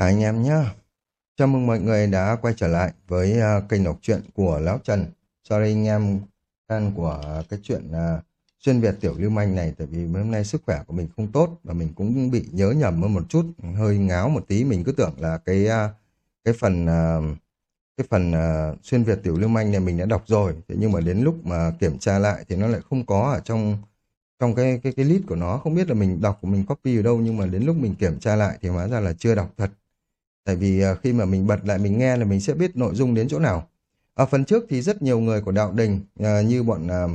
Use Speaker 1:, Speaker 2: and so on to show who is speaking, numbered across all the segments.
Speaker 1: À, anh em nhé Chào mừng mọi người đã quay trở lại với uh, kênh đọc truyện của Lão Trần. Sorry anh em fan của cái chuyện uh, xuyên Việt tiểu lưu manh này tại vì hôm nay sức khỏe của mình không tốt và mình cũng bị nhớ nhầm hơn một chút, hơi ngáo một tí. Mình cứ tưởng là cái uh, cái phần uh, cái phần uh, xuyên Việt tiểu lưu manh này mình đã đọc rồi, thế nhưng mà đến lúc mà kiểm tra lại thì nó lại không có ở trong trong cái cái cái list của nó. Không biết là mình đọc của mình copy ở đâu nhưng mà đến lúc mình kiểm tra lại thì hóa ra là chưa đọc thật tại vì à, khi mà mình bật lại mình nghe là mình sẽ biết nội dung đến chỗ nào. Ở phần trước thì rất nhiều người của đạo đình à, như bọn à,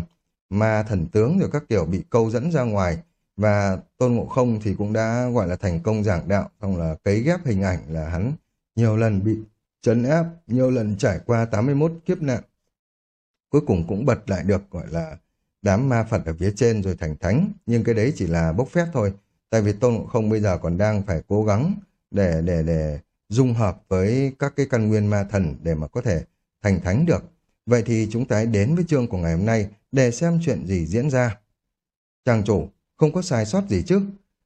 Speaker 1: ma thần tướng rồi các kiểu bị câu dẫn ra ngoài và tôn ngộ không thì cũng đã gọi là thành công giảng đạo xong là cấy ghép hình ảnh là hắn nhiều lần bị trấn áp nhiều lần trải qua 81 kiếp nạn. Cuối cùng cũng bật lại được gọi là đám ma Phật ở phía trên rồi thành thánh, nhưng cái đấy chỉ là bốc phép thôi. Tại vì Tôn Ngộ Không bây giờ còn đang phải cố gắng để để để dung hợp với các cái căn nguyên ma thần để mà có thể thành thánh được. Vậy thì chúng ta hãy đến với chương của ngày hôm nay để xem chuyện gì diễn ra. Chàng chủ, không có sai sót gì chứ.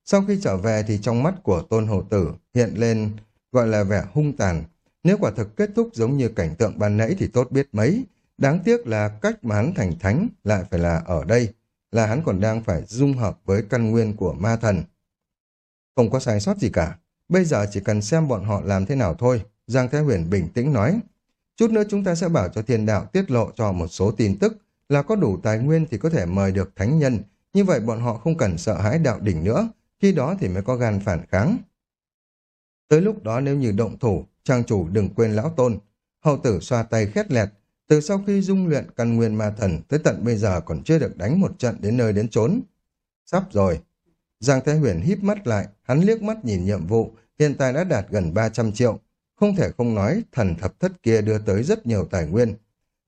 Speaker 1: Sau khi trở về thì trong mắt của Tôn hồ Tử hiện lên gọi là vẻ hung tàn. Nếu quả thực kết thúc giống như cảnh tượng ban nãy thì tốt biết mấy, Đáng tiếc là cách mà hắn thành thánh lại phải là ở đây, là hắn còn đang phải dung hợp với căn nguyên của ma thần. Không có sai sót gì cả, bây giờ chỉ cần xem bọn họ làm thế nào thôi, Giang Thái Huyền bình tĩnh nói. Chút nữa chúng ta sẽ bảo cho thiên đạo tiết lộ cho một số tin tức là có đủ tài nguyên thì có thể mời được thánh nhân, như vậy bọn họ không cần sợ hãi đạo đỉnh nữa, khi đó thì mới có gan phản kháng. Tới lúc đó nếu như động thủ, trang chủ đừng quên lão tôn. Hậu tử xoa tay khét lẹt, từ sau khi dung luyện căn nguyên ma thần tới tận bây giờ còn chưa được đánh một trận đến nơi đến chốn. Sắp rồi. Giang Thái Huyền híp mắt lại, hắn liếc mắt nhìn nhiệm vụ, hiện tại đã đạt gần 300 triệu. Không thể không nói thần thập thất kia đưa tới rất nhiều tài nguyên.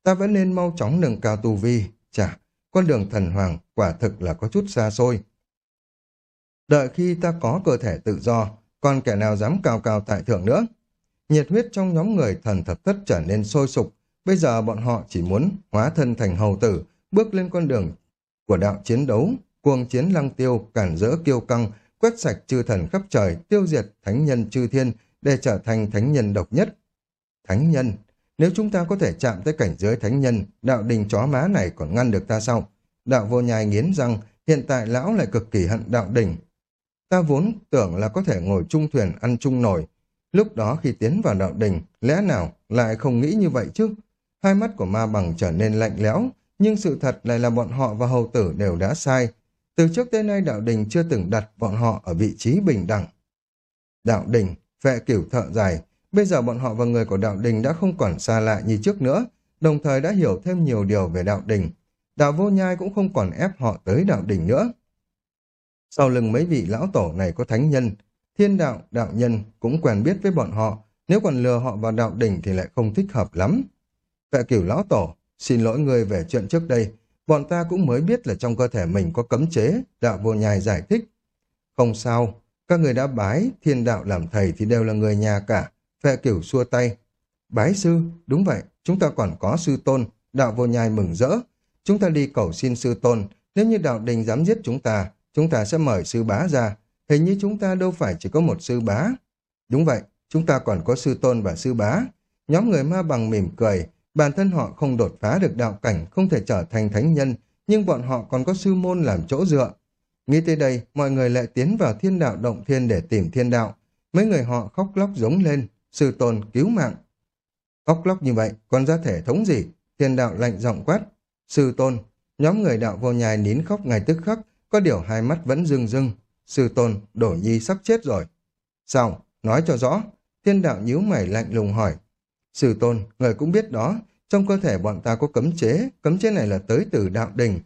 Speaker 1: Ta vẫn nên mau chóng nâng cao tu vi. chả con đường thần hoàng quả thực là có chút xa xôi. Đợi khi ta có cơ thể tự do, còn kẻ nào dám cao cao tại thượng nữa. Nhiệt huyết trong nhóm người thần thập thất trở nên sôi sục, Bây giờ bọn họ chỉ muốn hóa thân thành hầu tử, bước lên con đường của đạo chiến đấu, cuồng chiến lăng tiêu, cản rỡ kiêu căng, quét sạch chư thần khắp trời, tiêu diệt thánh nhân chư thiên để trở thành thánh nhân độc nhất. Thánh nhân, nếu chúng ta có thể chạm tới cảnh giới thánh nhân, đạo đình chó má này còn ngăn được ta sao? Đạo vô nhai nghiến rằng hiện tại lão lại cực kỳ hận đạo đình. Ta vốn tưởng là có thể ngồi chung thuyền ăn chung nổi. Lúc đó khi tiến vào đạo đình, lẽ nào lại không nghĩ như vậy chứ? Hai mắt của ma bằng trở nên lạnh lẽo, nhưng sự thật lại là bọn họ và hầu tử đều đã sai. Từ trước tới nay đạo đình chưa từng đặt bọn họ ở vị trí bình đẳng. Đạo đình, vệ cửu thợ dài, bây giờ bọn họ và người của đạo đình đã không còn xa lạ như trước nữa, đồng thời đã hiểu thêm nhiều điều về đạo đình. Đạo vô nhai cũng không còn ép họ tới đạo đình nữa. Sau lưng mấy vị lão tổ này có thánh nhân, thiên đạo, đạo nhân cũng quen biết với bọn họ, nếu còn lừa họ vào đạo đình thì lại không thích hợp lắm. Vệ cửu lão tổ, xin lỗi người về chuyện trước đây. Bọn ta cũng mới biết là trong cơ thể mình có cấm chế, đạo vô nhai giải thích. Không sao, các người đã bái, thiên đạo làm thầy thì đều là người nhà cả. phe cửu xua tay. Bái sư, đúng vậy, chúng ta còn có sư tôn, đạo vô nhai mừng rỡ. Chúng ta đi cầu xin sư tôn, nếu như đạo đình dám giết chúng ta, chúng ta sẽ mời sư bá ra. Hình như chúng ta đâu phải chỉ có một sư bá. Đúng vậy, chúng ta còn có sư tôn và sư bá. Nhóm người ma bằng mỉm cười, Bản thân họ không đột phá được đạo cảnh, không thể trở thành thánh nhân, nhưng bọn họ còn có sư môn làm chỗ dựa. Nghĩ tới đây, mọi người lại tiến vào thiên đạo động thiên để tìm thiên đạo. Mấy người họ khóc lóc giống lên, sư tôn cứu mạng. Khóc lóc như vậy, còn ra thể thống gì? Thiên đạo lạnh giọng quát. Sư tôn, nhóm người đạo vô nhai nín khóc ngay tức khắc, có điều hai mắt vẫn rưng rưng. Sư tôn, đổ nhi sắp chết rồi. Sao? Nói cho rõ. Thiên đạo nhíu mày lạnh lùng hỏi. Sư tôn, người cũng biết đó, trong cơ thể bọn ta có cấm chế, cấm chế này là tới từ đạo đình.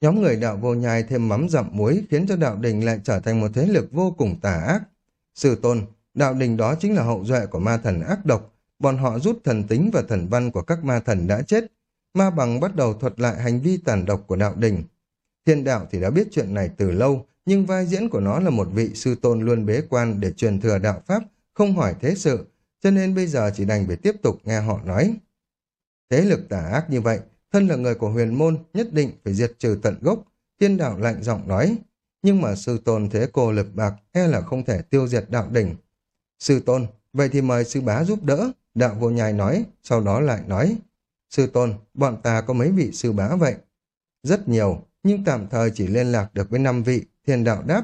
Speaker 1: Nhóm người đạo vô nhai thêm mắm dặm muối khiến cho đạo đình lại trở thành một thế lực vô cùng tà ác. Sư tôn, đạo đình đó chính là hậu duệ của ma thần ác độc, bọn họ rút thần tính và thần văn của các ma thần đã chết. Ma bằng bắt đầu thuật lại hành vi tàn độc của đạo đình. Thiên đạo thì đã biết chuyện này từ lâu, nhưng vai diễn của nó là một vị sư tôn luôn bế quan để truyền thừa đạo pháp, không hỏi thế sự, cho nên bây giờ chỉ đành phải tiếp tục nghe họ nói. Thế lực tà ác như vậy, thân là người của huyền môn nhất định phải diệt trừ tận gốc, thiên đạo lạnh giọng nói. Nhưng mà sư tôn thế cô lực bạc e là không thể tiêu diệt đạo đỉnh. Sư tôn, vậy thì mời sư bá giúp đỡ, đạo vô nhai nói, sau đó lại nói. Sư tôn, bọn ta có mấy vị sư bá vậy? Rất nhiều, nhưng tạm thời chỉ liên lạc được với năm vị, thiên đạo đáp.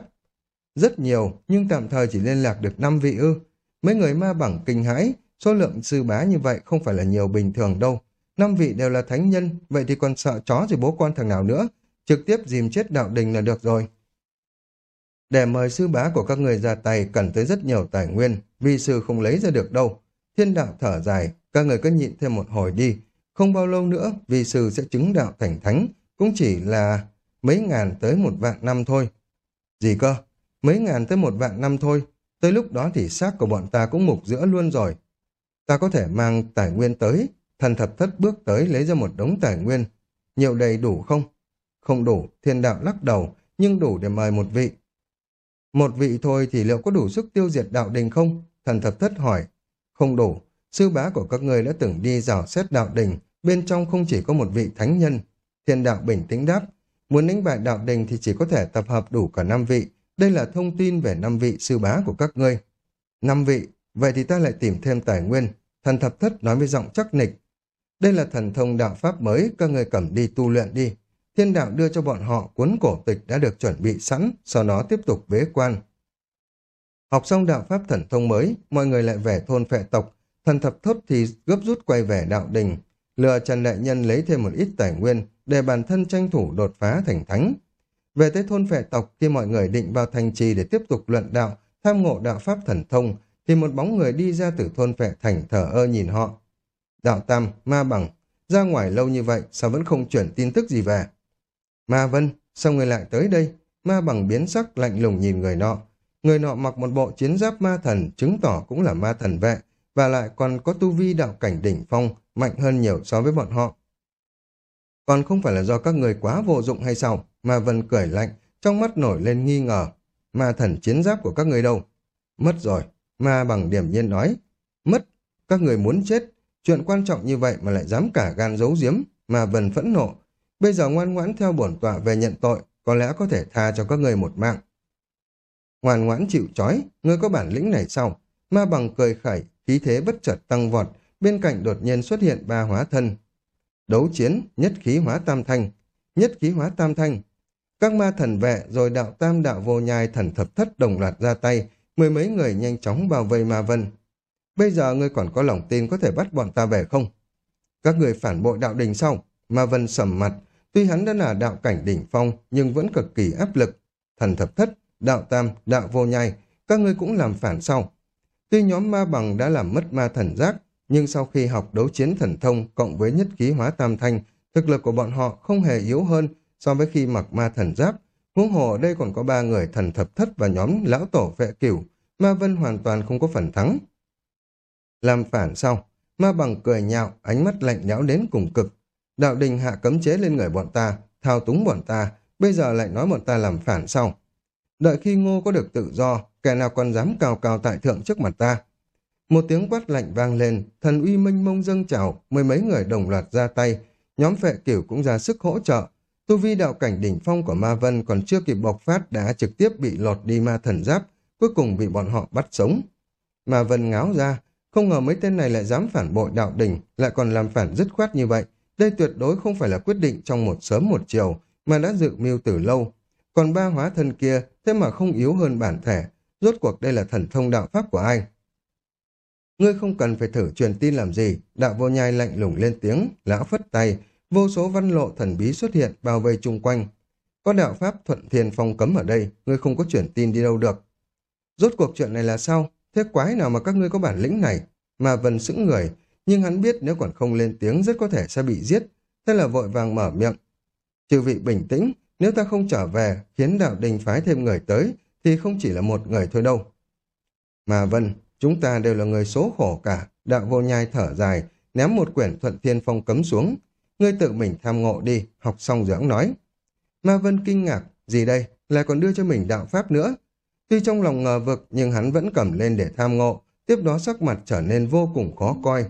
Speaker 1: Rất nhiều, nhưng tạm thời chỉ liên lạc được năm vị ư. Mấy người ma bằng kinh hãi, số lượng sư bá như vậy không phải là nhiều bình thường đâu. Năm vị đều là thánh nhân, vậy thì còn sợ chó rồi bố con thằng nào nữa. Trực tiếp dìm chết đạo đình là được rồi. Để mời sư bá của các người ra tay cần tới rất nhiều tài nguyên, vi sư không lấy ra được đâu. Thiên đạo thở dài, các người cứ nhịn thêm một hồi đi. Không bao lâu nữa, vi sư sẽ chứng đạo thành thánh, cũng chỉ là mấy ngàn tới một vạn năm thôi. Gì cơ? Mấy ngàn tới một vạn năm thôi. Tới lúc đó thì xác của bọn ta cũng mục giữa luôn rồi. Ta có thể mang tài nguyên tới, thần thập thất bước tới lấy ra một đống tài nguyên. Nhiều đầy đủ không? Không đủ, thiên đạo lắc đầu, nhưng đủ để mời một vị. Một vị thôi thì liệu có đủ sức tiêu diệt đạo đình không? Thần thập thất hỏi. Không đủ. Sư bá của các người đã từng đi dò xét đạo đình, bên trong không chỉ có một vị thánh nhân. Thiên đạo bình tĩnh đáp. Muốn đánh bại đạo đình thì chỉ có thể tập hợp đủ cả năm vị. Đây là thông tin về năm vị sư bá của các ngươi. Năm vị, vậy thì ta lại tìm thêm tài nguyên. Thần thập thất nói với giọng chắc nịch. Đây là thần thông đạo pháp mới, các người cầm đi tu luyện đi. Thiên đạo đưa cho bọn họ cuốn cổ tịch đã được chuẩn bị sẵn, sau đó tiếp tục bế quan. Học xong đạo pháp thần thông mới, mọi người lại về thôn phệ tộc. Thần thập thất thì gấp rút quay về đạo đình, lừa Trần Đại Nhân lấy thêm một ít tài nguyên để bản thân tranh thủ đột phá thành thánh. Về tới thôn phệ tộc, khi mọi người định vào thành trì để tiếp tục luận đạo, tham ngộ đạo pháp thần thông, thì một bóng người đi ra từ thôn phệ thành thở ơ nhìn họ. Đạo Tam, Ma Bằng, ra ngoài lâu như vậy, sao vẫn không chuyển tin tức gì về? Ma Vân, sao người lại tới đây? Ma Bằng biến sắc lạnh lùng nhìn người nọ. Người nọ mặc một bộ chiến giáp ma thần, chứng tỏ cũng là ma thần vệ, và lại còn có tu vi đạo cảnh đỉnh phong, mạnh hơn nhiều so với bọn họ. Còn không phải là do các người quá vô dụng hay sao? mà Vân cười lạnh, trong mắt nổi lên nghi ngờ. mà thần chiến giáp của các người đâu? Mất rồi. mà bằng điểm nhiên nói. Mất. Các người muốn chết. Chuyện quan trọng như vậy mà lại dám cả gan giấu giếm. mà Vân phẫn nộ. Bây giờ ngoan ngoãn theo bổn tọa về nhận tội, có lẽ có thể tha cho các người một mạng. Ngoan ngoãn chịu trói, ngươi có bản lĩnh này sao? Ma bằng cười khẩy, khí thế bất chợt tăng vọt, bên cạnh đột nhiên xuất hiện ba hóa thân. Đấu chiến, nhất khí hóa tam thanh, nhất khí hóa tam thanh. Các ma thần vệ rồi đạo tam đạo vô nhai thần thập thất đồng loạt ra tay, mười mấy người nhanh chóng bao vây ma vân. Bây giờ ngươi còn có lòng tin có thể bắt bọn ta về không? Các người phản bội đạo đình sau, ma vân sầm mặt, tuy hắn đã là đạo cảnh đỉnh phong nhưng vẫn cực kỳ áp lực. Thần thập thất, đạo tam, đạo vô nhai, các ngươi cũng làm phản sau. Tuy nhóm ma bằng đã làm mất ma thần giác, nhưng sau khi học đấu chiến thần thông cộng với nhất khí hóa tam thanh, thực lực của bọn họ không hề yếu hơn so với khi mặc ma thần giáp. Huống hồ ở đây còn có ba người thần thập thất và nhóm lão tổ vệ cửu, ma vân hoàn toàn không có phần thắng. Làm phản sau, ma bằng cười nhạo, ánh mắt lạnh lẽo đến cùng cực. Đạo đình hạ cấm chế lên người bọn ta, thao túng bọn ta, bây giờ lại nói bọn ta làm phản sau. Đợi khi ngô có được tự do, kẻ nào còn dám cao cao tại thượng trước mặt ta. Một tiếng quát lạnh vang lên, thần uy minh mông dâng trào, mười mấy người đồng loạt ra tay, nhóm phệ cửu cũng ra sức hỗ trợ. Tu vi đạo cảnh đỉnh phong của Ma Vân còn chưa kịp bộc phát đã trực tiếp bị lọt đi ma thần giáp, cuối cùng bị bọn họ bắt sống. Ma Vân ngáo ra, không ngờ mấy tên này lại dám phản bội đạo đỉnh, lại còn làm phản dứt khoát như vậy. Đây tuyệt đối không phải là quyết định trong một sớm một chiều, mà đã dự mưu từ lâu. Còn ba hóa thân kia, thế mà không yếu hơn bản thể, rốt cuộc đây là thần thông đạo pháp của ai? Ngươi không cần phải thử truyền tin làm gì, đạo vô nhai lạnh lùng lên tiếng, lão phất tay, vô số văn lộ thần bí xuất hiện bao vây chung quanh. Có đạo pháp thuận thiên phong cấm ở đây, ngươi không có truyền tin đi đâu được. Rốt cuộc chuyện này là sao? Thế quái nào mà các ngươi có bản lĩnh này? Mà vần sững người, nhưng hắn biết nếu còn không lên tiếng rất có thể sẽ bị giết, thế là vội vàng mở miệng. Trừ vị bình tĩnh, nếu ta không trở về, khiến đạo đình phái thêm người tới, thì không chỉ là một người thôi đâu. Mà vân, chúng ta đều là người số khổ cả, đạo vô nhai thở dài, ném một quyển thuận thiên phong cấm xuống. Ngươi tự mình tham ngộ đi, học xong dưỡng nói. Ma Vân kinh ngạc, gì đây, lại còn đưa cho mình đạo pháp nữa. Tuy trong lòng ngờ vực, nhưng hắn vẫn cầm lên để tham ngộ, tiếp đó sắc mặt trở nên vô cùng khó coi.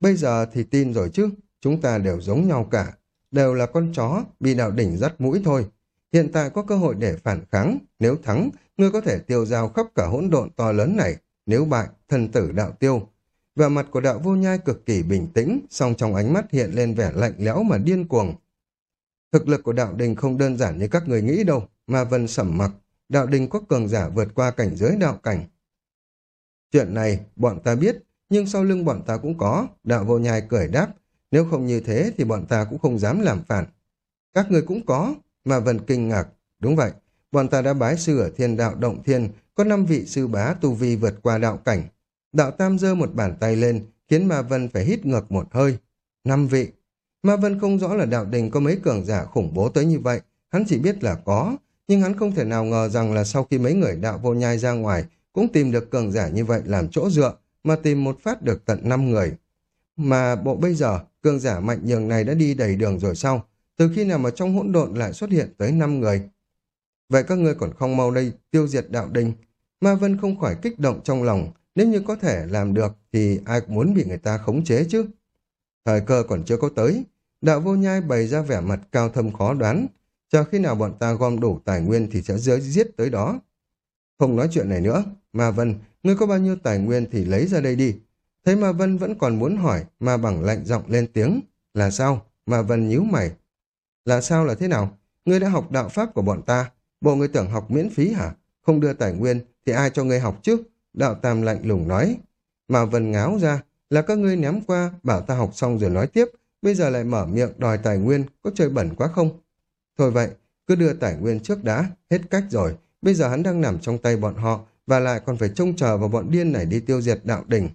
Speaker 1: Bây giờ thì tin rồi chứ, chúng ta đều giống nhau cả, đều là con chó, bị đạo đỉnh dắt mũi thôi. Hiện tại có cơ hội để phản kháng, nếu thắng, ngươi có thể tiêu dao khắp cả hỗn độn to lớn này, nếu bại, thần tử đạo tiêu. Vẻ mặt của đạo vô nhai cực kỳ bình tĩnh, song trong ánh mắt hiện lên vẻ lạnh lẽo mà điên cuồng. Thực lực của đạo đình không đơn giản như các người nghĩ đâu, mà vân sẩm mặc, đạo đình có cường giả vượt qua cảnh giới đạo cảnh. Chuyện này, bọn ta biết, nhưng sau lưng bọn ta cũng có, đạo vô nhai cười đáp, nếu không như thế thì bọn ta cũng không dám làm phản. Các người cũng có, mà vân kinh ngạc, đúng vậy, bọn ta đã bái sư ở thiên đạo động thiên, có năm vị sư bá tu vi vượt qua đạo cảnh. Đạo Tam giơ một bàn tay lên, khiến Ma Vân phải hít ngược một hơi. Năm vị. Ma Vân không rõ là đạo đình có mấy cường giả khủng bố tới như vậy, hắn chỉ biết là có, nhưng hắn không thể nào ngờ rằng là sau khi mấy người đạo vô nhai ra ngoài, cũng tìm được cường giả như vậy làm chỗ dựa, mà tìm một phát được tận năm người. Mà bộ bây giờ, cường giả mạnh nhường này đã đi đầy đường rồi sao? Từ khi nào mà trong hỗn độn lại xuất hiện tới năm người? Vậy các ngươi còn không mau đây tiêu diệt đạo đình. Ma Vân không khỏi kích động trong lòng, nếu như có thể làm được thì ai cũng muốn bị người ta khống chế chứ. Thời cơ còn chưa có tới, đạo vô nhai bày ra vẻ mặt cao thâm khó đoán, chờ khi nào bọn ta gom đủ tài nguyên thì sẽ giới giết tới đó. Không nói chuyện này nữa, Ma Vân, ngươi có bao nhiêu tài nguyên thì lấy ra đây đi. Thấy Ma Vân vẫn còn muốn hỏi, mà bằng lạnh giọng lên tiếng. Là sao? Ma Vân nhíu mày. Là sao là thế nào? Ngươi đã học đạo pháp của bọn ta, Bộ người tưởng học miễn phí hả? Không đưa tài nguyên thì ai cho ngươi học chứ? Đạo Tam lạnh lùng nói. Mà vần ngáo ra là các ngươi ném qua bảo ta học xong rồi nói tiếp. Bây giờ lại mở miệng đòi tài nguyên có chơi bẩn quá không? Thôi vậy, cứ đưa tài nguyên trước đã, hết cách rồi. Bây giờ hắn đang nằm trong tay bọn họ và lại còn phải trông chờ vào bọn điên này đi tiêu diệt đạo đỉnh.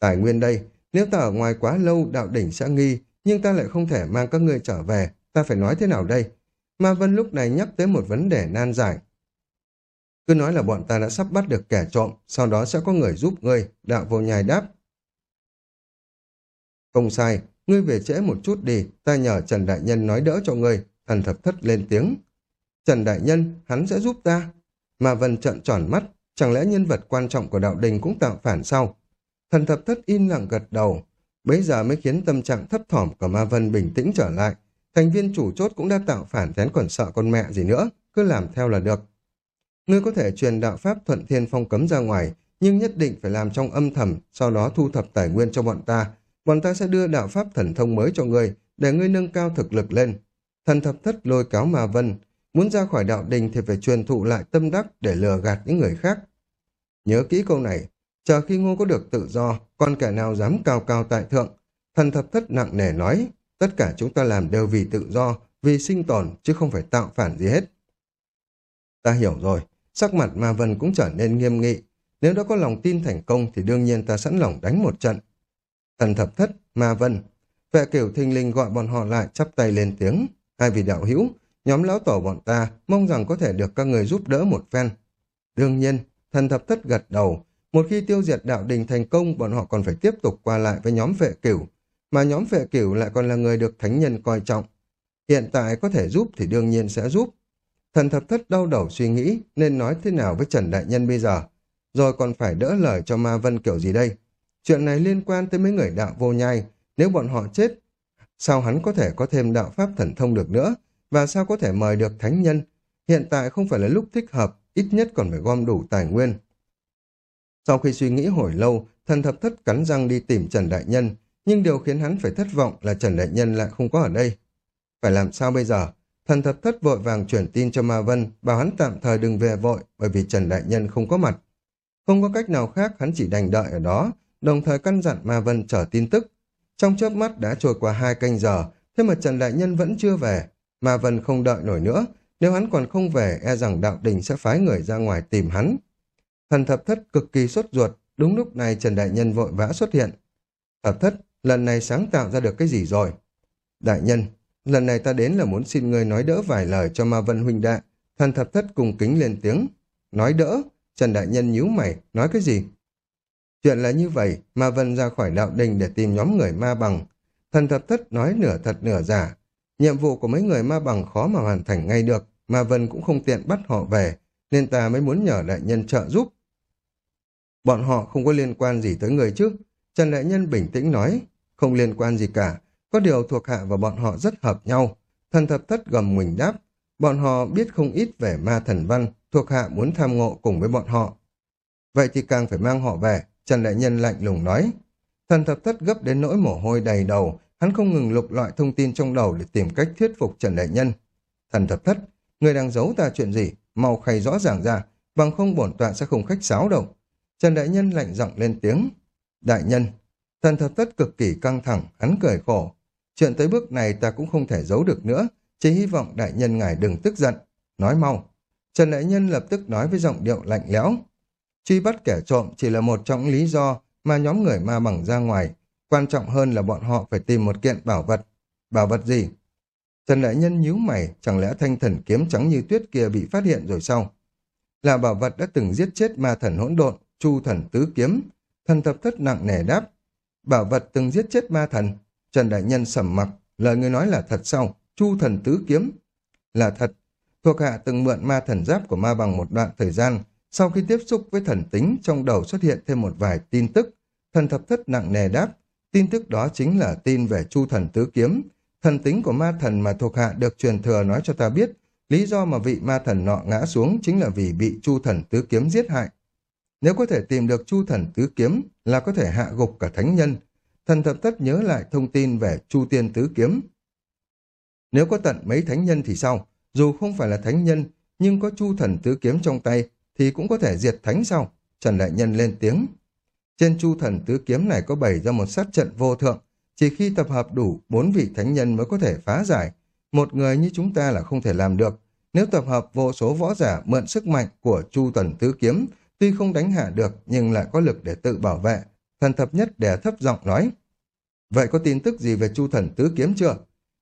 Speaker 1: Tài nguyên đây, nếu ta ở ngoài quá lâu đạo đỉnh sẽ nghi, nhưng ta lại không thể mang các ngươi trở về, ta phải nói thế nào đây? Ma Vân lúc này nhắc tới một vấn đề nan giải. Cứ nói là bọn ta đã sắp bắt được kẻ trộm, sau đó sẽ có người giúp ngươi, đạo vô nhai đáp. Không sai, ngươi về trễ một chút đi, ta nhờ Trần Đại Nhân nói đỡ cho ngươi, thần thập thất lên tiếng. Trần Đại Nhân, hắn sẽ giúp ta. Ma Vân trợn tròn mắt, chẳng lẽ nhân vật quan trọng của đạo đình cũng tạo phản sao? Thần thập thất im lặng gật đầu, bấy giờ mới khiến tâm trạng thấp thỏm của Ma Vân bình tĩnh trở lại. Thành viên chủ chốt cũng đã tạo phản rén còn sợ con mẹ gì nữa, cứ làm theo là được. Ngươi có thể truyền đạo pháp thuận thiên phong cấm ra ngoài, nhưng nhất định phải làm trong âm thầm, sau đó thu thập tài nguyên cho bọn ta. Bọn ta sẽ đưa đạo pháp thần thông mới cho ngươi, để ngươi nâng cao thực lực lên. Thần thập thất lôi cáo mà vân, muốn ra khỏi đạo đình thì phải truyền thụ lại tâm đắc để lừa gạt những người khác. Nhớ kỹ câu này, chờ khi ngô có được tự do, còn kẻ nào dám cao cao tại thượng. Thần thập thất nặng nề nói, Tất cả chúng ta làm đều vì tự do, vì sinh tồn, chứ không phải tạo phản gì hết. Ta hiểu rồi, sắc mặt Ma Vân cũng trở nên nghiêm nghị. Nếu đã có lòng tin thành công thì đương nhiên ta sẵn lòng đánh một trận. Thần thập thất, Ma Vân. Vệ kiểu thinh linh gọi bọn họ lại chắp tay lên tiếng. Hai vị đạo hữu, nhóm lão tổ bọn ta mong rằng có thể được các người giúp đỡ một phen. Đương nhiên, thần thập thất gật đầu. Một khi tiêu diệt đạo đình thành công, bọn họ còn phải tiếp tục qua lại với nhóm vệ cửu mà nhóm vệ cửu lại còn là người được thánh nhân coi trọng. Hiện tại có thể giúp thì đương nhiên sẽ giúp. Thần thập thất đau đầu suy nghĩ nên nói thế nào với Trần Đại Nhân bây giờ. Rồi còn phải đỡ lời cho Ma Vân kiểu gì đây? Chuyện này liên quan tới mấy người đạo vô nhai. Nếu bọn họ chết, sao hắn có thể có thêm đạo pháp thần thông được nữa? Và sao có thể mời được thánh nhân? Hiện tại không phải là lúc thích hợp, ít nhất còn phải gom đủ tài nguyên. Sau khi suy nghĩ hồi lâu, thần thập thất cắn răng đi tìm Trần Đại Nhân, nhưng điều khiến hắn phải thất vọng là Trần Đại Nhân lại không có ở đây. Phải làm sao bây giờ? Thần thập thất vội vàng chuyển tin cho Ma Vân, bảo hắn tạm thời đừng về vội bởi vì Trần Đại Nhân không có mặt. Không có cách nào khác, hắn chỉ đành đợi ở đó, đồng thời căn dặn Ma Vân chờ tin tức. Trong chớp mắt đã trôi qua hai canh giờ, thế mà Trần Đại Nhân vẫn chưa về. Ma Vân không đợi nổi nữa, nếu hắn còn không về, e rằng đạo đình sẽ phái người ra ngoài tìm hắn. Thần thập thất cực kỳ sốt ruột, đúng lúc này Trần Đại Nhân vội vã xuất hiện. Thập thất, lần này sáng tạo ra được cái gì rồi? Đại nhân, lần này ta đến là muốn xin ngươi nói đỡ vài lời cho Ma Vân huynh đệ. Thần thập thất cùng kính lên tiếng. Nói đỡ? Trần Đại Nhân nhíu mày, nói cái gì? Chuyện là như vậy, Ma Vân ra khỏi đạo đình để tìm nhóm người ma bằng. Thần thập thất nói nửa thật nửa giả. Nhiệm vụ của mấy người ma bằng khó mà hoàn thành ngay được, Ma Vân cũng không tiện bắt họ về, nên ta mới muốn nhờ đại nhân trợ giúp. Bọn họ không có liên quan gì tới người chứ. Trần Đại Nhân bình tĩnh nói, không liên quan gì cả, có điều thuộc hạ và bọn họ rất hợp nhau. Thần thập thất gầm mình đáp, bọn họ biết không ít về ma thần văn, thuộc hạ muốn tham ngộ cùng với bọn họ. Vậy thì càng phải mang họ về, Trần Đại Nhân lạnh lùng nói. Thần thập thất gấp đến nỗi mồ hôi đầy đầu, hắn không ngừng lục loại thông tin trong đầu để tìm cách thuyết phục Trần Đại Nhân. Thần thập thất, người đang giấu ta chuyện gì, mau khay rõ ràng ra, bằng không bổn tọa sẽ không khách sáo đâu. Trần Đại Nhân lạnh giọng lên tiếng. Đại Nhân, thần thập thất cực kỳ căng thẳng, hắn cười khổ. Chuyện tới bước này ta cũng không thể giấu được nữa, chỉ hy vọng Đại Nhân ngài đừng tức giận. Nói mau. Trần Đại Nhân lập tức nói với giọng điệu lạnh lẽo. Truy bắt kẻ trộm chỉ là một trong lý do mà nhóm người ma bằng ra ngoài. Quan trọng hơn là bọn họ phải tìm một kiện bảo vật. Bảo vật gì? Trần Đại Nhân nhíu mày, chẳng lẽ thanh thần kiếm trắng như tuyết kia bị phát hiện rồi sao? Là bảo vật đã từng giết chết ma thần hỗn độn, chu thần tứ kiếm. Thần thập thất nặng nề đáp. Bảo vật từng giết chết ma thần. Trần Đại Nhân sầm mặc, lời người nói là thật sao? Chu thần tứ kiếm. Là thật. Thuộc hạ từng mượn ma thần giáp của ma bằng một đoạn thời gian, sau khi tiếp xúc với thần tính, trong đầu xuất hiện thêm một vài tin tức. Thần thập thất nặng nề đáp, tin tức đó chính là tin về chu thần tứ kiếm. Thần tính của ma thần mà thuộc hạ được truyền thừa nói cho ta biết, lý do mà vị ma thần nọ ngã xuống chính là vì bị chu thần tứ kiếm giết hại. Nếu có thể tìm được chu thần tứ kiếm là có thể hạ gục cả thánh nhân. Thần thập thất nhớ lại thông tin về chu tiên tứ kiếm. Nếu có tận mấy thánh nhân thì sao? Dù không phải là thánh nhân, nhưng có chu thần tứ kiếm trong tay thì cũng có thể diệt thánh sao? Trần Đại Nhân lên tiếng. Trên chu thần tứ kiếm này có bày ra một sát trận vô thượng, chỉ khi tập hợp đủ bốn vị thánh nhân mới có thể phá giải. Một người như chúng ta là không thể làm được. Nếu tập hợp vô số võ giả mượn sức mạnh của chu thần tứ kiếm, tuy không đánh hạ được nhưng lại có lực để tự bảo vệ. Thần thập nhất đè thấp giọng nói. Vậy có tin tức gì về chu thần tứ kiếm chưa?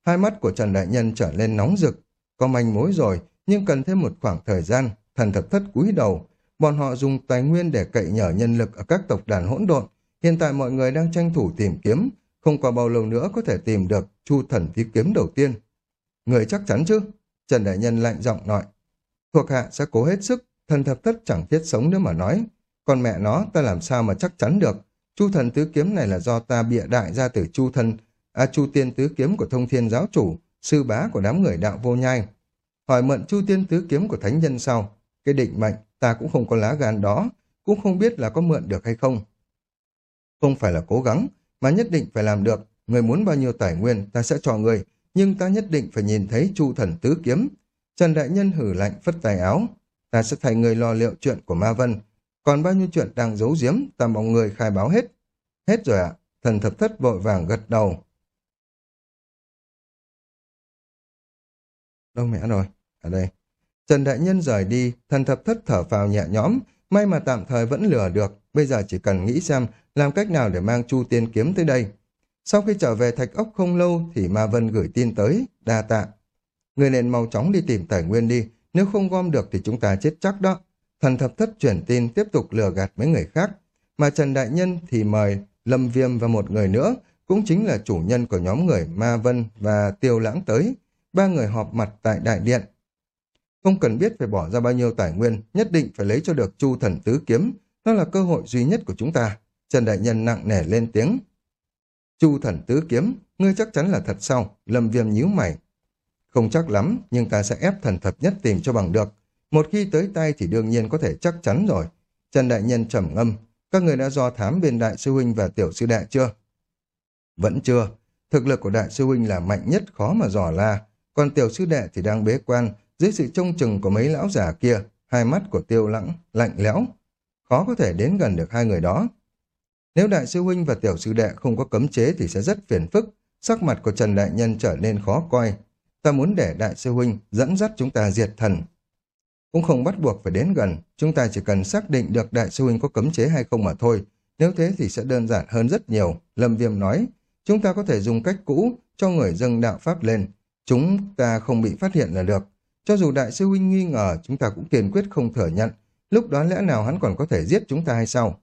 Speaker 1: Hai mắt của Trần Đại Nhân trở lên nóng rực. Có manh mối rồi, nhưng cần thêm một khoảng thời gian thần thập thất cúi đầu. Bọn họ dùng tài nguyên để cậy nhờ nhân lực ở các tộc đàn hỗn độn. Hiện tại mọi người đang tranh thủ tìm kiếm, không qua bao lâu nữa có thể tìm được chu thần tứ kiếm đầu tiên. Người chắc chắn chứ? Trần Đại Nhân lạnh giọng nói. Thuộc hạ sẽ cố hết sức, thần thập thất chẳng thiết sống nữa mà nói. Còn mẹ nó ta làm sao mà chắc chắn được. Chu thần tứ kiếm này là do ta bịa đại ra từ chu thần, à chu tiên tứ kiếm của thông thiên giáo chủ, sư bá của đám người đạo vô nhai. Hỏi mượn chu tiên tứ kiếm của thánh nhân sau, cái định mệnh, ta cũng không có lá gan đó, cũng không biết là có mượn được hay không. Không phải là cố gắng, mà nhất định phải làm được. Người muốn bao nhiêu tài nguyên, ta sẽ cho người, nhưng ta nhất định phải nhìn thấy chu thần tứ kiếm. Trần Đại Nhân hử lạnh phất tài áo. Ta sẽ thay người lo liệu chuyện của Ma Vân. Còn bao nhiêu chuyện đang giấu giếm, ta mong người khai báo hết. Hết rồi ạ. Thần thập thất vội vàng gật đầu. Đâu mẹ rồi? Ở đây. Trần Đại Nhân rời đi, thần thập thất thở phào nhẹ nhõm, may mà tạm thời vẫn lừa được, bây giờ chỉ cần nghĩ xem làm cách nào để mang Chu Tiên Kiếm tới đây. Sau khi trở về Thạch Ốc không lâu thì Ma Vân gửi tin tới, đa tạ. Người nên mau chóng đi tìm tài nguyên đi, nếu không gom được thì chúng ta chết chắc đó. Thần thập thất chuyển tin tiếp tục lừa gạt mấy người khác, mà Trần Đại Nhân thì mời Lâm Viêm và một người nữa, cũng chính là chủ nhân của nhóm người Ma Vân và Tiêu Lãng tới. Ba người họp mặt tại đại điện, không cần biết phải bỏ ra bao nhiêu tài nguyên, nhất định phải lấy cho được chu thần tứ kiếm. Đó là cơ hội duy nhất của chúng ta. Trần Đại Nhân nặng nề lên tiếng. Chu thần tứ kiếm, ngươi chắc chắn là thật sao? Lâm viêm nhíu mày. Không chắc lắm, nhưng ta sẽ ép thần thập nhất tìm cho bằng được. Một khi tới tay thì đương nhiên có thể chắc chắn rồi. Trần Đại Nhân trầm ngâm. Các người đã do thám bên Đại sư Huynh và Tiểu sư Đệ chưa? Vẫn chưa. Thực lực của Đại sư Huynh là mạnh nhất khó mà dò la. Còn Tiểu sư Đệ thì đang bế quan, dưới sự trông chừng của mấy lão già kia, hai mắt của tiêu lãng lạnh lẽo. Khó có thể đến gần được hai người đó. Nếu đại sư huynh và tiểu sư đệ không có cấm chế thì sẽ rất phiền phức. Sắc mặt của Trần Đại Nhân trở nên khó coi. Ta muốn để đại sư huynh dẫn dắt chúng ta diệt thần. Cũng không bắt buộc phải đến gần, chúng ta chỉ cần xác định được đại sư huynh có cấm chế hay không mà thôi. Nếu thế thì sẽ đơn giản hơn rất nhiều. Lâm Viêm nói, chúng ta có thể dùng cách cũ cho người dâng đạo Pháp lên. Chúng ta không bị phát hiện là được. Cho dù đại sư huynh nghi ngờ, chúng ta cũng kiên quyết không thừa nhận. Lúc đó lẽ nào hắn còn có thể giết chúng ta hay sao?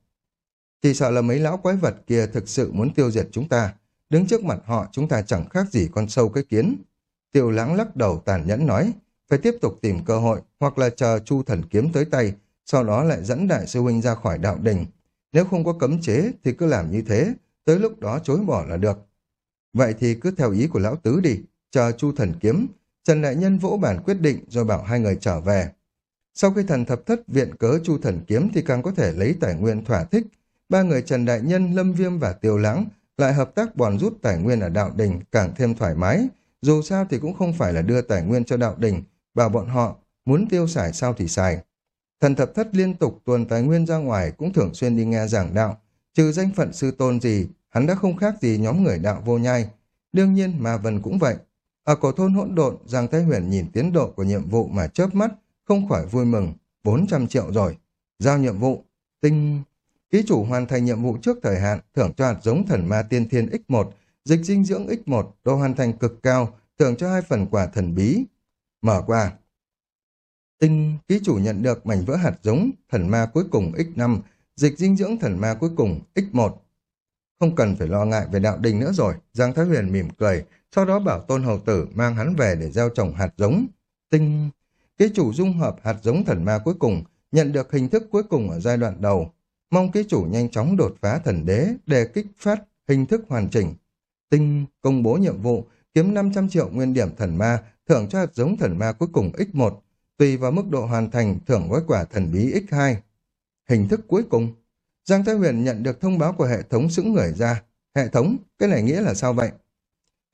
Speaker 1: Chỉ sợ là mấy lão quái vật kia thực sự muốn tiêu diệt chúng ta. Đứng trước mặt họ chúng ta chẳng khác gì con sâu cái kiến. Tiểu lãng lắc đầu tàn nhẫn nói, phải tiếp tục tìm cơ hội hoặc là chờ chu thần kiếm tới tay, sau đó lại dẫn đại sư huynh ra khỏi đạo đình. Nếu không có cấm chế thì cứ làm như thế, tới lúc đó chối bỏ là được. Vậy thì cứ theo ý của lão tứ đi, chờ chu thần kiếm, Trần Đại Nhân vỗ bản quyết định rồi bảo hai người trở về. Sau khi thần thập thất viện cớ chu thần kiếm thì càng có thể lấy tài nguyên thỏa thích. Ba người Trần Đại Nhân, Lâm Viêm và Tiêu Lãng lại hợp tác bòn rút tài nguyên ở đạo đình càng thêm thoải mái. Dù sao thì cũng không phải là đưa tài nguyên cho đạo đình, bảo bọn họ muốn tiêu xài sao thì xài. Thần thập thất liên tục tuần tài nguyên ra ngoài cũng thường xuyên đi nghe giảng đạo. Trừ danh phận sư tôn gì, hắn đã không khác gì nhóm người đạo vô nhai. Đương nhiên mà Vân cũng vậy. Ở cổ thôn hỗn độn, Giang Thái Huyền nhìn tiến độ của nhiệm vụ mà chớp mắt, không khỏi vui mừng. 400 triệu rồi. Giao nhiệm vụ. Tinh... Ký chủ hoàn thành nhiệm vụ trước thời hạn, thưởng cho hạt giống thần ma tiên thiên X1, dịch dinh dưỡng X1, độ hoàn thành cực cao, thưởng cho hai phần quả thần bí. Mở qua. Tinh, ký chủ nhận được mảnh vỡ hạt giống, thần ma cuối cùng X5, dịch dinh dưỡng thần ma cuối cùng X1. Không cần phải lo ngại về đạo đình nữa rồi, Giang Thái Huyền mỉm cười, sau đó bảo tôn hầu tử mang hắn về để gieo trồng hạt giống. Tinh, ký chủ dung hợp hạt giống thần ma cuối cùng, nhận được hình thức cuối cùng ở giai đoạn đầu. Mong ký chủ nhanh chóng đột phá thần đế để kích phát hình thức hoàn chỉnh. Tinh, công bố nhiệm vụ, kiếm 500 triệu nguyên điểm thần ma, thưởng cho hạt giống thần ma cuối cùng X1, tùy vào mức độ hoàn thành thưởng gói quả thần bí X2. Hình thức cuối cùng, Giang Thái Huyền nhận được thông báo của hệ thống sững người ra. Hệ thống, cái này nghĩa là sao vậy?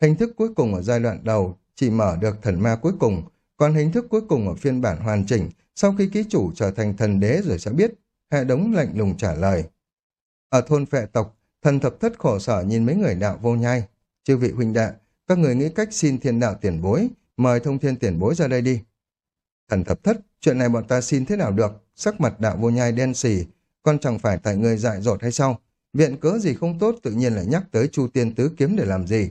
Speaker 1: Hình thức cuối cùng ở giai đoạn đầu chỉ mở được thần ma cuối cùng, còn hình thức cuối cùng ở phiên bản hoàn chỉnh, sau khi ký chủ trở thành thần đế rồi sẽ biết. Hệ thống lạnh lùng trả lời. Ở thôn phệ tộc, thần thập thất khổ sở nhìn mấy người đạo vô nhai. Chư vị huynh đệ, các người nghĩ cách xin thiên đạo tiền bối, mời thông thiên tiền bối ra đây đi. Thần thập thất, chuyện này bọn ta xin thế nào được, sắc mặt đạo vô nhai đen xì, con chẳng phải tại người dại dột hay sao? Viện cớ gì không tốt tự nhiên lại nhắc tới Chu Tiên Tứ Kiếm để làm gì?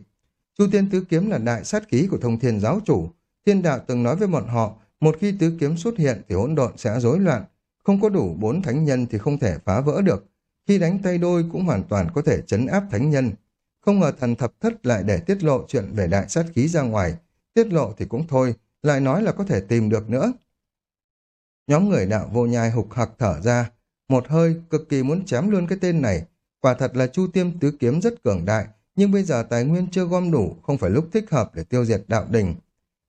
Speaker 1: Chu Tiên Tứ Kiếm là đại sát ký của thông thiên giáo chủ. Thiên đạo từng nói với bọn họ, một khi Tứ Kiếm xuất hiện thì hỗn độn sẽ rối loạn. Không có đủ bốn thánh nhân thì không thể phá vỡ được. Khi đánh tay đôi cũng hoàn toàn có thể chấn áp thánh nhân. Không ngờ thần thập thất lại để tiết lộ chuyện về đại sát khí ra ngoài. Tiết lộ thì cũng thôi, lại nói là có thể tìm được nữa. Nhóm người đạo vô nhai hục hặc thở ra, một hơi cực kỳ muốn chém luôn cái tên này. Quả thật là Chu Tiêm tứ kiếm rất cường đại, nhưng bây giờ tài nguyên chưa gom đủ, không phải lúc thích hợp để tiêu diệt đạo đình.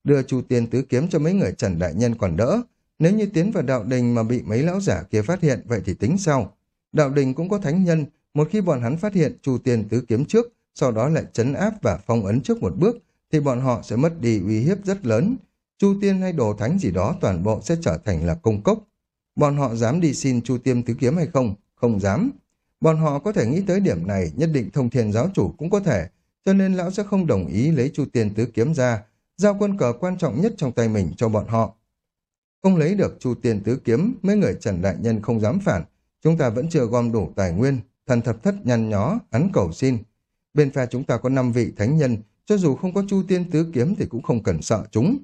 Speaker 1: Đưa Chu Tiên tứ kiếm cho mấy người Trần Đại Nhân còn đỡ, nếu như tiến vào đạo đình mà bị mấy lão giả kia phát hiện, vậy thì tính sau Đạo đình cũng có thánh nhân, một khi bọn hắn phát hiện Chu Tiên tứ kiếm trước, sau đó lại chấn áp và phong ấn trước một bước, thì bọn họ sẽ mất đi uy hiếp rất lớn. Chu Tiên hay đồ thánh gì đó toàn bộ sẽ trở thành là công cốc. Bọn họ dám đi xin Chu Tiêm tứ kiếm hay không? Không dám. Bọn họ có thể nghĩ tới điểm này, nhất định thông thiên giáo chủ cũng có thể, cho nên lão sẽ không đồng ý lấy Chu Tiên tứ kiếm ra, giao quân cờ quan trọng nhất trong tay mình cho bọn họ. Không lấy được Chu Tiên tứ kiếm, mấy người Trần Đại Nhân không dám phản, chúng ta vẫn chưa gom đủ tài nguyên, thần thập thất nhăn nhó, hắn cầu xin. Bên phe chúng ta có năm vị thánh nhân, cho dù không có Chu Tiên tứ kiếm thì cũng không cần sợ chúng.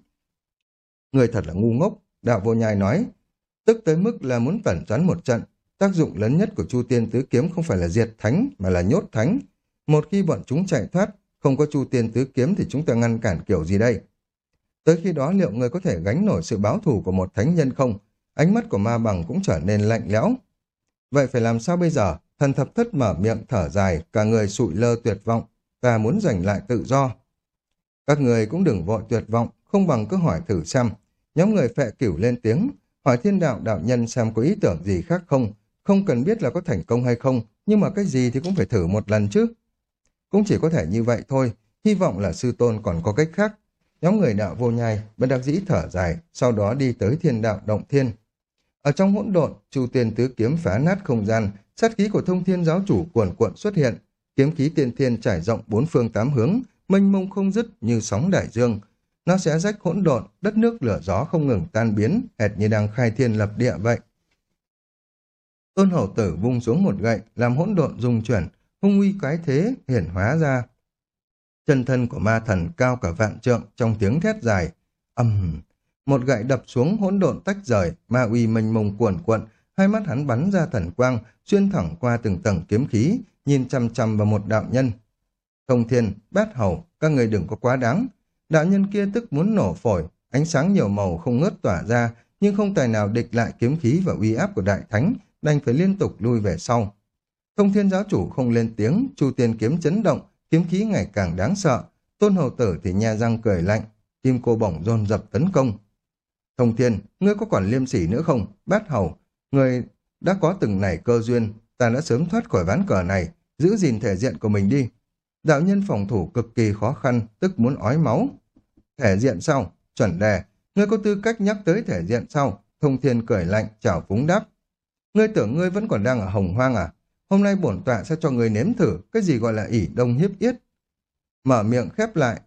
Speaker 1: Người thật là ngu ngốc, đạo vô nhai nói, tức tới mức là muốn tẩn toán một trận. Tác dụng lớn nhất của Chu Tiên Tứ Kiếm không phải là diệt thánh, mà là nhốt thánh. Một khi bọn chúng chạy thoát, không có Chu Tiên Tứ Kiếm thì chúng ta ngăn cản kiểu gì đây? Tới khi đó liệu người có thể gánh nổi sự báo thù của một thánh nhân không? Ánh mắt của ma bằng cũng trở nên lạnh lẽo. Vậy phải làm sao bây giờ? Thần thập thất mở miệng thở dài, cả người sụi lơ tuyệt vọng, ta muốn giành lại tự do. Các người cũng đừng vội tuyệt vọng, không bằng cứ hỏi thử xem. Nhóm người phệ cửu lên tiếng, hỏi thiên đạo đạo nhân xem có ý tưởng gì khác không, không cần biết là có thành công hay không, nhưng mà cái gì thì cũng phải thử một lần chứ. Cũng chỉ có thể như vậy thôi, hy vọng là sư tôn còn có cách khác. Nhóm người đạo vô nhai, bất đắc dĩ thở dài, sau đó đi tới thiên đạo động thiên. Ở trong hỗn độn, Chu Tiên tứ kiếm phá nát không gian, sát khí của thông thiên giáo chủ cuồn cuộn xuất hiện, kiếm khí tiên thiên trải rộng bốn phương tám hướng, mênh mông không dứt như sóng đại dương, nó sẽ rách hỗn độn, đất nước lửa gió không ngừng tan biến, hệt như đang khai thiên lập địa vậy. Tôn hậu tử vung xuống một gậy, làm hỗn độn dung chuyển, hung uy cái thế hiển hóa ra. Chân thân của ma thần cao cả vạn trượng trong tiếng thét dài, ầm một gậy đập xuống hỗn độn tách rời, ma uy mênh mông cuồn cuộn, hai mắt hắn bắn ra thần quang, xuyên thẳng qua từng tầng kiếm khí, nhìn chăm chăm vào một đạo nhân. Thông thiên, bát hầu, các người đừng có quá đáng, Đạo nhân kia tức muốn nổ phổi, ánh sáng nhiều màu không ngớt tỏa ra, nhưng không tài nào địch lại kiếm khí và uy áp của đại thánh, đành phải liên tục lui về sau. Thông thiên giáo chủ không lên tiếng, chu tiên kiếm chấn động, kiếm khí ngày càng đáng sợ. Tôn hầu tử thì nha răng cười lạnh, kim cô bổng dồn dập tấn công. Thông thiên, ngươi có còn liêm sỉ nữa không? Bát hầu, ngươi đã có từng này cơ duyên, ta đã sớm thoát khỏi ván cờ này, giữ gìn thể diện của mình đi. Đạo nhân phòng thủ cực kỳ khó khăn, tức muốn ói máu. Thể diện sau, chuẩn đề, ngươi có tư cách nhắc tới thể diện sau. Thông thiên cười lạnh, chào phúng đáp. Ngươi tưởng ngươi vẫn còn đang ở hồng hoang à? Hôm nay bổn tọa sẽ cho ngươi nếm thử cái gì gọi là ỉ đông hiếp yết. Mở miệng khép lại.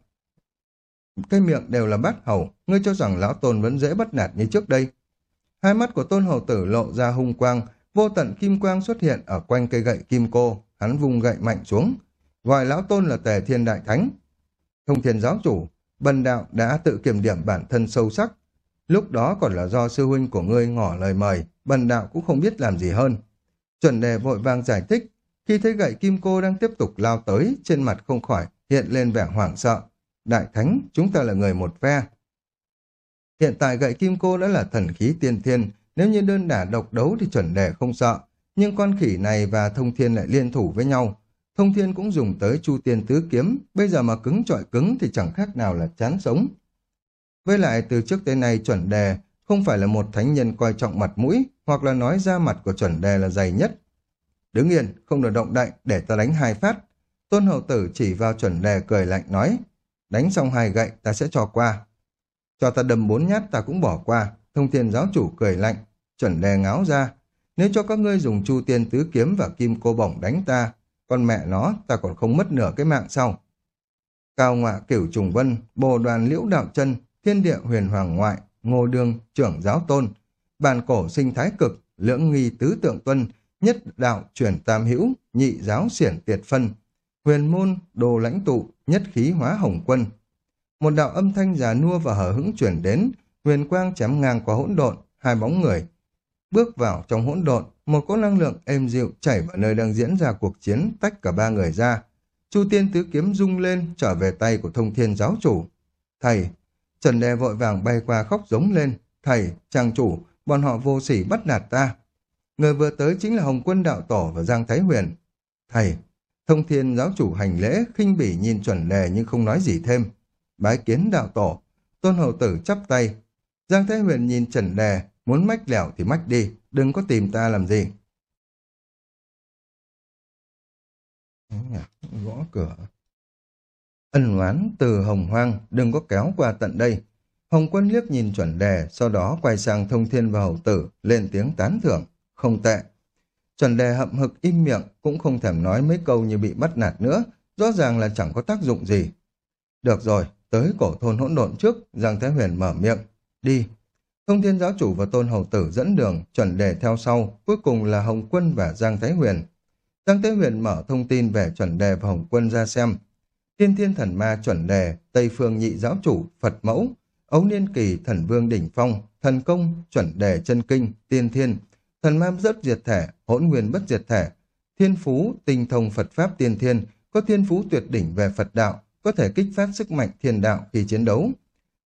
Speaker 1: Cái miệng đều là bát hầu, ngươi cho rằng lão tôn vẫn dễ bắt nạt như trước đây. Hai mắt của tôn hầu tử lộ ra hung quang, vô tận kim quang xuất hiện ở quanh cây gậy kim cô, hắn vung gậy mạnh xuống, gọi lão tôn là tề thiên đại thánh. Thông thiên giáo chủ, bần đạo đã tự kiểm điểm bản thân sâu sắc, lúc đó còn là do sư huynh của ngươi ngỏ lời mời, bần đạo cũng không biết làm gì hơn. Chuẩn đề vội vàng giải thích, khi thấy gậy kim cô đang tiếp tục lao tới, trên mặt không khỏi hiện lên vẻ hoảng sợ. Đại thánh, chúng ta là người một phe. Hiện tại gậy kim cô đã là thần khí tiên thiên, nếu như đơn đả độc đấu thì chuẩn đề không sợ. Nhưng con khỉ này và thông thiên lại liên thủ với nhau. Thông thiên cũng dùng tới chu tiên tứ kiếm, bây giờ mà cứng trọi cứng thì chẳng khác nào là chán sống. Với lại từ trước tới nay chuẩn đề không phải là một thánh nhân coi trọng mặt mũi hoặc là nói ra mặt của chuẩn đề là dày nhất. Đứng yên, không được động đậy để ta đánh hai phát. Tôn hậu tử chỉ vào chuẩn đề cười lạnh nói đánh xong hai gậy ta sẽ cho qua. Cho ta đâm bốn nhát ta cũng bỏ qua. Thông thiên giáo chủ cười lạnh, chuẩn đề ngáo ra. Nếu cho các ngươi dùng chu tiên tứ kiếm và kim cô bổng đánh ta, con mẹ nó ta còn không mất nửa cái mạng sau. Cao ngọa cửu trùng vân, bồ đoàn liễu đạo chân, thiên địa huyền hoàng ngoại, ngô đương, trưởng giáo tôn, bàn cổ sinh thái cực, lưỡng nghi tứ tượng tuân, nhất đạo chuyển tam hữu, nhị giáo xiển tiệt phân, huyền môn, đồ lãnh tụ, nhất khí hóa hồng quân. Một đạo âm thanh già nua và hở hững chuyển đến, huyền quang chém ngang qua hỗn độn, hai bóng người. Bước vào trong hỗn độn, một cỗ năng lượng êm dịu chảy vào nơi đang diễn ra cuộc chiến tách cả ba người ra. Chu tiên tứ kiếm rung lên trở về tay của thông thiên giáo chủ. Thầy, Trần Đề vội vàng bay qua khóc giống lên. Thầy, trang chủ, bọn họ vô sỉ bắt nạt ta. Người vừa tới chính là Hồng Quân Đạo Tổ và Giang Thái Huyền. Thầy, thông thiên giáo chủ hành lễ, khinh bỉ nhìn chuẩn đề nhưng không nói gì thêm. Bái kiến đạo tổ, tôn hậu tử chắp tay. Giang Thái Huyền nhìn Trần Đề, muốn mách lẻo thì mách đi, đừng có tìm ta làm gì. Gõ cửa. Ân oán từ hồng hoang, đừng có kéo qua tận đây. Hồng quân liếc nhìn chuẩn đề, sau đó quay sang thông thiên và hậu tử, lên tiếng tán thưởng. Không tệ. Chuẩn đề hậm hực im miệng, cũng không thèm nói mấy câu như bị bắt nạt nữa, rõ ràng là chẳng có tác dụng gì. Được rồi, tới cổ thôn hỗn độn trước, Giang Thái Huyền mở miệng. Đi. Thông thiên giáo chủ và tôn hầu tử dẫn đường, chuẩn đề theo sau, cuối cùng là Hồng Quân và Giang Thái Huyền. Giang Thái Huyền mở thông tin về chuẩn đề và Hồng Quân ra xem. Tiên thiên thần ma chuẩn đề, Tây phương nhị giáo chủ, Phật mẫu, ấu niên kỳ thần vương đỉnh phong, thần công, chuẩn đề chân kinh, tiên thiên, thần ma rất diệt thể, hỗn nguyên bất diệt thể, thiên phú, tinh thông Phật Pháp tiên thiên, có thiên phú tuyệt đỉnh về Phật đạo, có thể kích phát sức mạnh thiên đạo khi chiến đấu.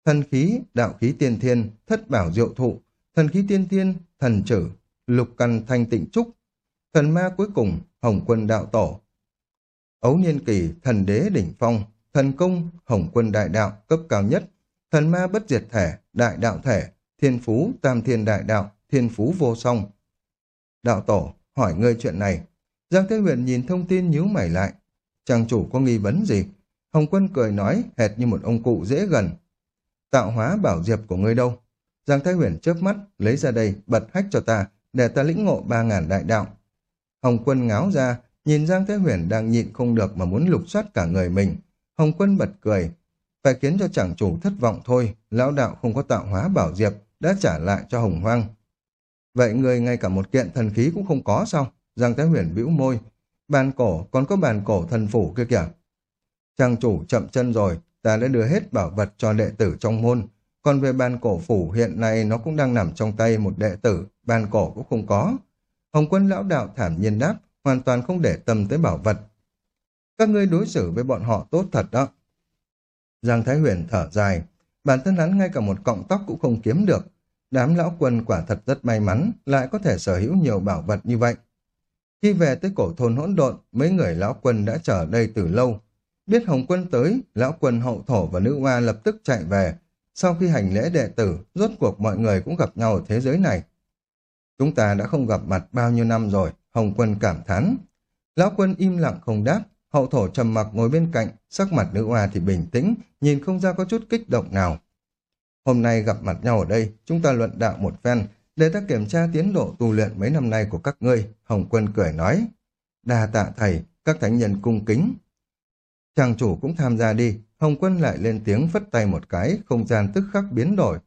Speaker 1: Thần khí, đạo khí tiên thiên, thất bảo diệu thụ, thần khí tiên thiên, thần chử, lục căn thanh tịnh trúc, thần ma cuối cùng, hồng quân đạo tổ. Ấu niên kỳ, thần đế đỉnh phong, thần công, hồng quân đại đạo, cấp cao nhất, thần ma bất diệt thể, đại đạo thể, thiên phú, tam thiên đại đạo, thiên phú vô song, Đạo tổ, hỏi ngươi chuyện này. Giang Thế Huyền nhìn thông tin nhíu mày lại. Chàng chủ có nghi vấn gì? Hồng Quân cười nói, hệt như một ông cụ dễ gần. Tạo hóa bảo diệp của ngươi đâu? Giang Thái Huyền chớp mắt, lấy ra đây, bật hách cho ta, để ta lĩnh ngộ ba ngàn đại đạo. Hồng Quân ngáo ra, nhìn Giang Thế Huyền đang nhịn không được mà muốn lục soát cả người mình. Hồng Quân bật cười, phải khiến cho chàng chủ thất vọng thôi, lão đạo không có tạo hóa bảo diệp, đã trả lại cho Hồng Hoang. Vậy người ngay cả một kiện thần khí cũng không có sao? Giang Thái Huyền bĩu môi. Bàn cổ, còn có bàn cổ thần phủ kia kìa. Trang chủ chậm chân rồi, ta đã đưa hết bảo vật cho đệ tử trong môn. Còn về bàn cổ phủ hiện nay nó cũng đang nằm trong tay một đệ tử, bàn cổ cũng không có. Hồng quân lão đạo thảm nhiên đáp, hoàn toàn không để tâm tới bảo vật. Các ngươi đối xử với bọn họ tốt thật đó. Giang Thái Huyền thở dài, bản thân hắn ngay cả một cọng tóc cũng không kiếm được, Đám lão quân quả thật rất may mắn, lại có thể sở hữu nhiều bảo vật như vậy. Khi về tới cổ thôn hỗn độn, mấy người lão quân đã chờ đây từ lâu. Biết Hồng quân tới, lão quân hậu thổ và nữ hoa lập tức chạy về. sau khi hành lễ đệ tử, rốt cuộc mọi người cũng gặp nhau ở thế giới này. Chúng ta đã không gặp mặt bao nhiêu năm rồi, Hồng Quân cảm thán. Lão quân im lặng không đáp, hậu thổ trầm mặc ngồi bên cạnh, sắc mặt nữ hoa thì bình tĩnh, nhìn không ra có chút kích động nào. Hôm nay gặp mặt nhau ở đây, chúng ta luận đạo một phen, để ta kiểm tra tiến độ tu luyện mấy năm nay của các ngươi, Hồng Quân cười nói. Đa tạ thầy, các thánh nhân cung kính. Chàng chủ cũng tham gia đi, Hồng Quân lại lên tiếng phất tay một cái, không gian tức khắc biến đổi.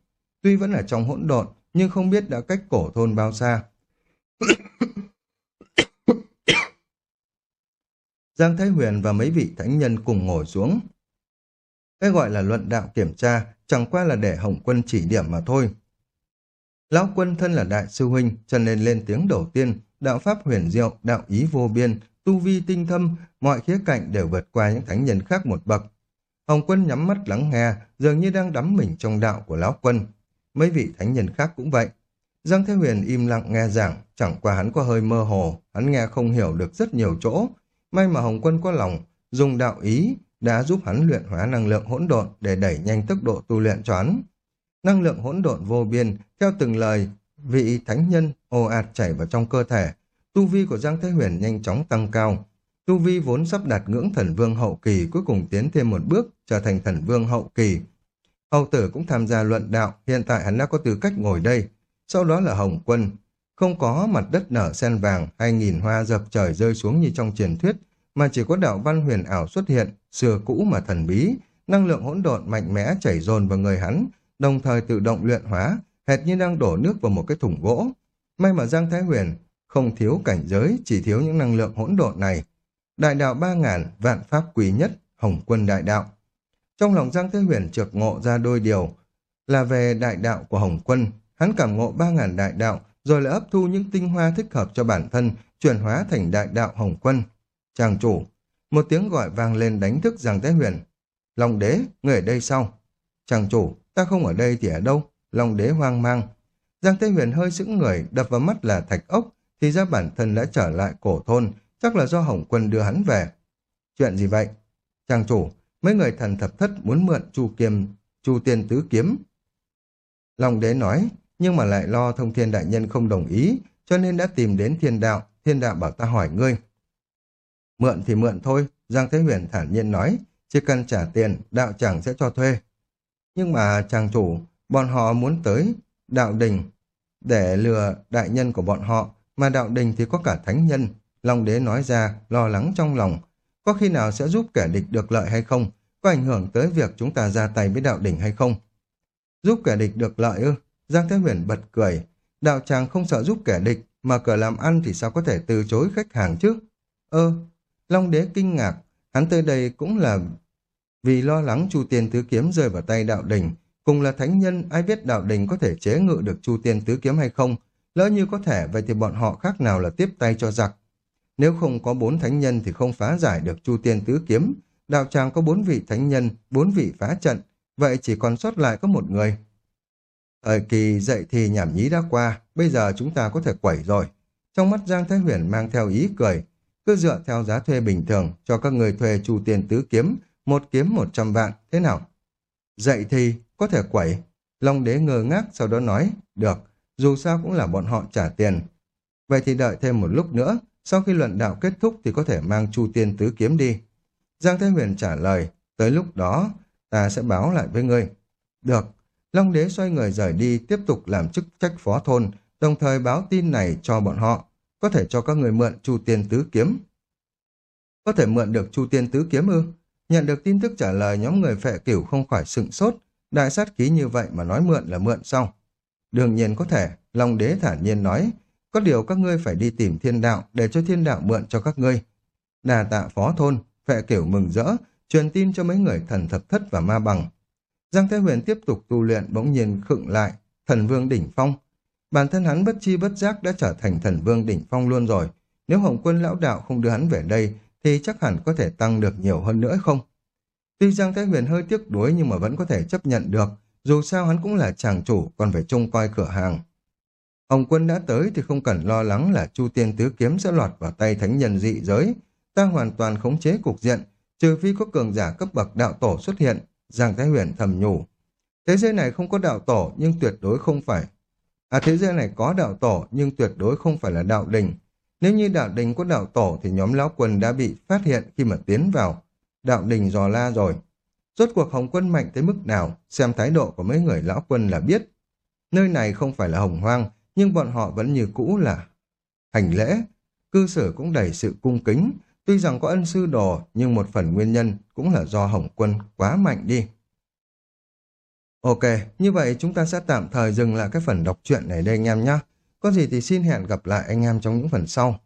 Speaker 1: Tuy vẫn ở trong hỗn độn, nhưng không biết đã cách cổ thôn bao xa. Giang Thái Huyền và mấy vị thánh nhân cùng ngồi xuống. Cái gọi là luận đạo kiểm tra chẳng qua là để Hồng Quân chỉ điểm mà thôi. Lão quân thân là đại sư huynh, cho nên lên tiếng đầu tiên, đạo pháp huyền diệu, đạo ý vô biên, tu vi tinh thâm, mọi khía cạnh đều vượt qua những thánh nhân khác một bậc. Hồng quân nhắm mắt lắng nghe, dường như đang đắm mình trong đạo của lão quân. Mấy vị thánh nhân khác cũng vậy. Giang Thế Huyền im lặng nghe giảng, chẳng qua hắn có hơi mơ hồ, hắn nghe không hiểu được rất nhiều chỗ. May mà Hồng quân có lòng, dùng đạo ý, đã giúp hắn luyện hóa năng lượng hỗn độn để đẩy nhanh tốc độ tu luyện choán. Năng lượng hỗn độn vô biên, theo từng lời, vị thánh nhân ồ ạt chảy vào trong cơ thể. Tu vi của Giang Thế Huyền nhanh chóng tăng cao. Tu vi vốn sắp đạt ngưỡng thần vương hậu kỳ cuối cùng tiến thêm một bước, trở thành thần vương hậu kỳ. Hậu tử cũng tham gia luận đạo, hiện tại hắn đã có tư cách ngồi đây. Sau đó là Hồng Quân. Không có mặt đất nở sen vàng hay nghìn hoa dập trời rơi xuống như trong truyền thuyết, mà chỉ có đạo văn huyền ảo xuất hiện, xưa cũ mà thần bí, năng lượng hỗn độn mạnh mẽ chảy dồn vào người hắn, đồng thời tự động luyện hóa, hệt như đang đổ nước vào một cái thùng gỗ. May mà Giang Thái Huyền không thiếu cảnh giới, chỉ thiếu những năng lượng hỗn độn này. Đại đạo ba ngàn, vạn pháp quý nhất, hồng quân đại đạo. Trong lòng Giang Thế Huyền trượt ngộ ra đôi điều, là về đại đạo của Hồng Quân. Hắn cảm ngộ ba ngàn đại đạo, rồi lại hấp thu những tinh hoa thích hợp cho bản thân, chuyển hóa thành đại đạo Hồng Quân. Chàng chủ, một tiếng gọi vang lên đánh thức Giang Thế Huyền. Long đế, người ở đây sao? Chàng chủ, ta không ở đây thì ở đâu? Long đế hoang mang. Giang Thế Huyền hơi sững người, đập vào mắt là thạch ốc, thì ra bản thân đã trở lại cổ thôn, chắc là do Hồng Quân đưa hắn về. Chuyện gì vậy? Chàng chủ, mấy người thần thập thất muốn mượn chu kiêm, chu tiên tứ kiếm. Long đế nói, nhưng mà lại lo thông thiên đại nhân không đồng ý, cho nên đã tìm đến thiên đạo, thiên đạo bảo ta hỏi ngươi. Mượn thì mượn thôi, Giang Thế Huyền thản nhiên nói, chỉ cần trả tiền, đạo chẳng sẽ cho thuê. Nhưng mà chàng chủ, bọn họ muốn tới đạo đình để lừa đại nhân của bọn họ, mà đạo đình thì có cả thánh nhân. Long đế nói ra, lo lắng trong lòng. Có khi nào sẽ giúp kẻ địch được lợi hay không? Có ảnh hưởng tới việc chúng ta ra tay với đạo đình hay không? Giúp kẻ địch được lợi ư? Giang Thế Huyền bật cười. Đạo tràng không sợ giúp kẻ địch, mà cửa làm ăn thì sao có thể từ chối khách hàng chứ? Ơ, Long đế kinh ngạc, hắn tới đây cũng là vì lo lắng Chu Tiên Tứ Kiếm rơi vào tay đạo đình. Cùng là thánh nhân, ai biết đạo đình có thể chế ngự được Chu Tiên Tứ Kiếm hay không? Lỡ như có thể, vậy thì bọn họ khác nào là tiếp tay cho giặc. Nếu không có bốn thánh nhân thì không phá giải được Chu Tiên Tứ Kiếm. Đạo tràng có bốn vị thánh nhân, bốn vị phá trận, vậy chỉ còn sót lại có một người. Thời kỳ dậy thì nhảm nhí đã qua, bây giờ chúng ta có thể quẩy rồi. Trong mắt Giang Thái Huyền mang theo ý cười, cứ dựa theo giá thuê bình thường cho các người thuê Chu tiền Tứ Kiếm, một kiếm một trăm vạn, thế nào? Dậy thì có thể quẩy. Long đế ngơ ngác sau đó nói, được, dù sao cũng là bọn họ trả tiền. Vậy thì đợi thêm một lúc nữa, sau khi luận đạo kết thúc thì có thể mang Chu Tiên Tứ Kiếm đi. Giang Thế Huyền trả lời, tới lúc đó ta sẽ báo lại với ngươi. Được, Long Đế xoay người rời đi tiếp tục làm chức trách phó thôn, đồng thời báo tin này cho bọn họ, có thể cho các người mượn Chu Tiên Tứ Kiếm. Có thể mượn được Chu Tiên Tứ Kiếm ư? Nhận được tin tức trả lời nhóm người phệ cửu không khỏi sững sốt, đại sát khí như vậy mà nói mượn là mượn xong. Đương nhiên có thể, Long Đế thản nhiên nói, có điều các ngươi phải đi tìm thiên đạo để cho thiên đạo mượn cho các ngươi. Đà tạ phó thôn, phệ cửu mừng rỡ, truyền tin cho mấy người thần thập thất và ma bằng. Giang Thế Huyền tiếp tục tu luyện bỗng nhiên khựng lại, thần vương đỉnh phong. Bản thân hắn bất chi bất giác đã trở thành thần vương đỉnh phong luôn rồi. Nếu Hồng quân lão đạo không đưa hắn về đây, thì chắc hẳn có thể tăng được nhiều hơn nữa không? Tuy Giang Thái Huyền hơi tiếc đuối nhưng mà vẫn có thể chấp nhận được, dù sao hắn cũng là chàng chủ, còn phải trông coi cửa hàng. Hồng quân đã tới thì không cần lo lắng là Chu Tiên Tứ Kiếm sẽ lọt vào tay thánh nhân dị giới. Ta hoàn toàn khống chế cục diện, trừ phi có cường giả cấp bậc đạo tổ xuất hiện, Giang Thái Huyền thầm nhủ. Thế giới này không có đạo tổ nhưng tuyệt đối không phải. À thế giới này có đạo tổ nhưng tuyệt đối không phải là đạo đình. Nếu như đạo đình có đạo tổ thì nhóm lão quân đã bị phát hiện khi mà tiến vào đạo đình dò la rồi. Rốt cuộc Hồng quân mạnh tới mức nào, xem thái độ của mấy người lão quân là biết. Nơi này không phải là hồng hoang, nhưng bọn họ vẫn như cũ là hành lễ. Cư xử cũng đầy sự cung kính, tuy rằng có ân sư đồ, nhưng một phần nguyên nhân cũng là do Hồng quân quá mạnh đi. Ok, như vậy chúng ta sẽ tạm thời dừng lại cái phần đọc truyện này đây anh em nhé. Có gì thì xin hẹn gặp lại anh em trong những phần sau.